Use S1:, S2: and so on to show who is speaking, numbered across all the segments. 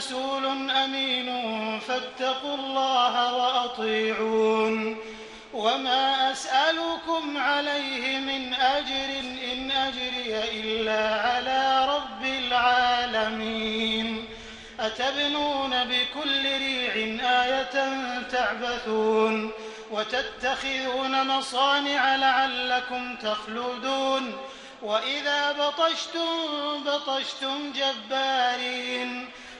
S1: رسول أمين فاتقوا الله وأطيعون وما أسألكم عليه من أجر إن أجري إلا على رب العالمين أتبنون بكل ريع آية تعبثون وتتخذون مصانع لعلكم تخلدون وإذا بطشتم بطشتم جبارين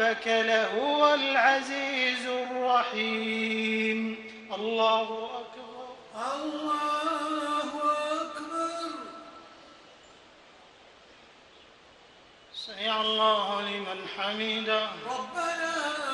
S1: ربك لهو العزيز الرحيم. الله أكبر.
S2: الله أكبر.
S1: سمع الله لمن حمده.
S2: ربنا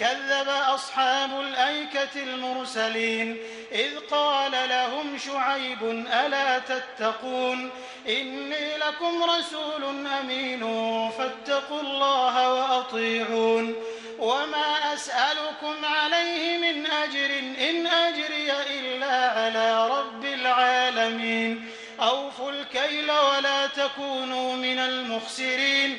S1: كذب أصحاب الأيكة المرسلين إذ قال لهم شعيب ألا تتقون؟ إني لكم رسول أمين فاتقوا الله وأطيعون. وما أسألكم عليه من أجر إن أجري إلا على رب العالمين. أوفوا الكيل ولا تكونوا من المخسرين.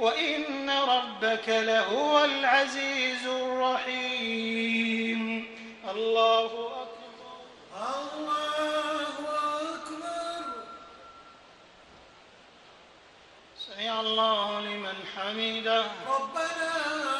S1: وإن ربك لهو العزيز الرحيم. الله أكبر.
S2: الله
S1: الله لمن حمده.
S2: ربنا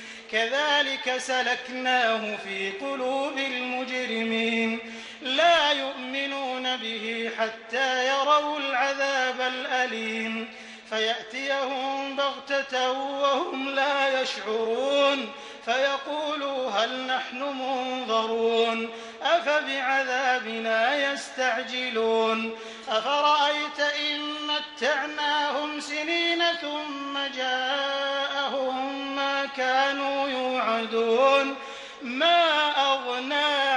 S1: كذلك سلكناه في قلوب المجرمين. لا يؤمنون به حتى يروا العذاب الأليم. فيأتيهم بغتة وهم لا يشعرون. فيقولوا هل نحن منظرون. أفبعذابنا يستعجلون. أفرأيت إن متعناهم سنين ثم جاءهم كانوا يوعدون. ما أغنى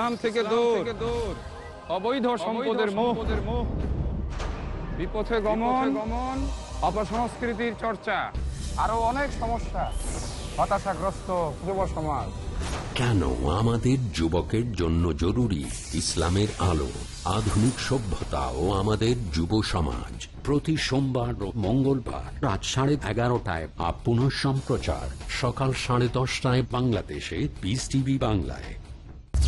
S3: ইসলাম থেকে দূর। অবৈধ সম্পদের মোহ। বিপথে গমন গমন। অপসংস্কৃতির চর্চা। আরও অনেক সমস্যা। হতাশাগ্রস্ত যুব সমাজ।
S4: কেন আমাদের যুবকের জন্য জরুরি ইসলামের আলো আধুনিক সভ্যতা ও আমাদের যুব সমাজ? প্রতি সোমবার ও মঙ্গলবার রাত সাড়ে এগারোটায় বা পুনঃ সম্প্রচার। সকাল সাড়ে দশটায় বাংলাদেশে পিস টিভি বাংলায়।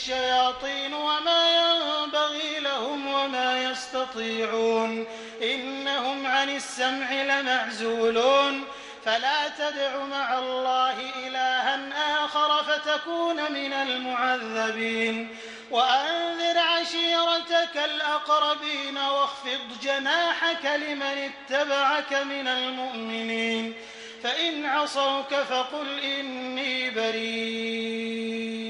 S1: الشياطين وما ينبغي لهم وما يستطيعون. إنهم عن السمع لمعزولون. فلا تدع مع الله إلها آخر فتكون من المعذبين. وأنذر عشيرتك الأقربين واخفض جناحك لمن اتبعك من المؤمنين. فإن عصوك فقل إني بريء.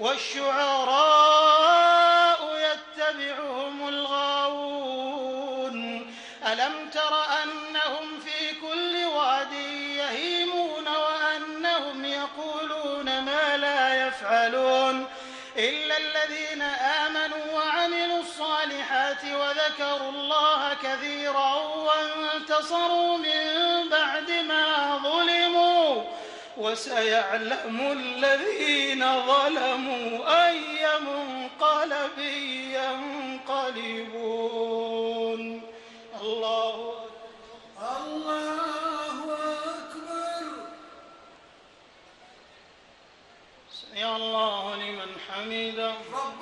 S1: والشعراء يتبعهم الغاوون. ألم تر أنهم في كل واد يهيمون وأنهم يقولون ما لا يفعلون؟ إلا الذين آمنوا وعملوا الصالحات وذكروا الله كثيرا وانتصروا من وسيعلم الذين ظلموا أي منقلب ينقلبون. الله
S2: الله أكبر.
S1: سمع الله لمن حمده.
S2: ربنا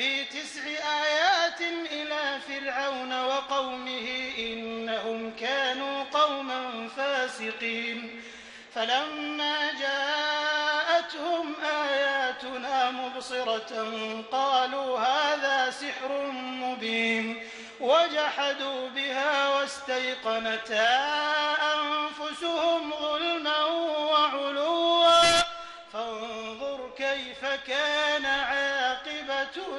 S1: في تسع آيات إلى فرعون وقومه إنهم كانوا قوما فاسقين. فلما جاءتهم آياتنا مبصرة قالوا هذا سحر مبين. وجحدوا بها واستيقنتها أنفسهم ظلما وعلوا. فانظر كيف كان عاقبة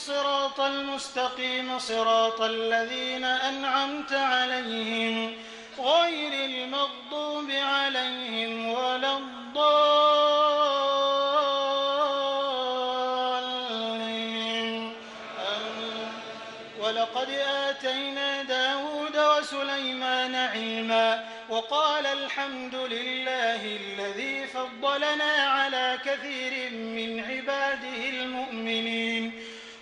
S1: الصراط المستقيم صراط الذين أنعمت عليهم غير المغضوب عليهم ولا الضالين. ولقد آتينا داود وسليمان علما وقال الحمد لله الذي فضلنا على كثير من عباده المؤمنين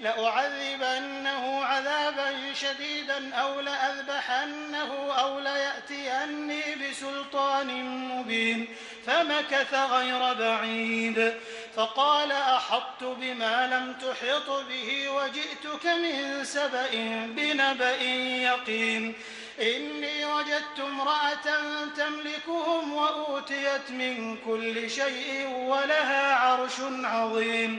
S1: لأعذبنه عذابا شديدا أو لأذبحنه أو ليأتيني بسلطان مبين فمكث غير بعيد فقال أحطت بما لم تحط به وجئتك من سبأ بنبأ يقين إني وجدت امرأة تملكهم وأوتيت من كل شيء ولها عرش عظيم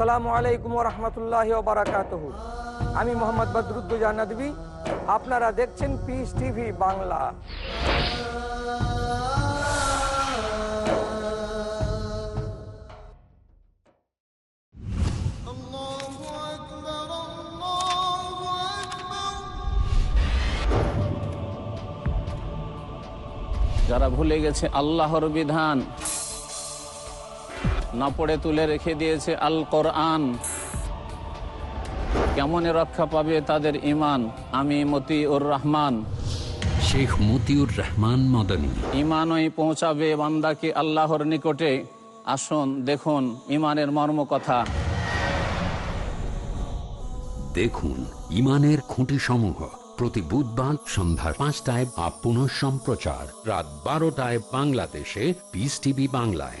S5: আসসালামু আলাইকুম রহমতুল্লাহ বারাকাত আমি মোহাম্মদ বদরুদ্দুজা নদী আপনারা দেখছেন পিস টিভি বাংলা।
S6: যারা ভুলে গেছে আল্লাহর বিধান না পড়ে তুলে রেখে দিয়েছে আল কোরআন কেমন রক্ষা পাবে তাদের ইমান আমি মতিউর রহমান।
S4: শেখ মতিউর রহমান মদনী।
S6: ইমানই পৌঁছাবে বান্দাকে আল্লাহর নিকটে। আসুন দেখুন ইমানের মর্ম কথা
S4: দেখুন ইমানের খুঁটি সমূহ প্রতি বুধবার সন্ধ্যা পাঁচটায় আপ পুনঃ সম্প্রচার রাত বারোটায় বাংলাদেশে পিস টিভি বাংলায়।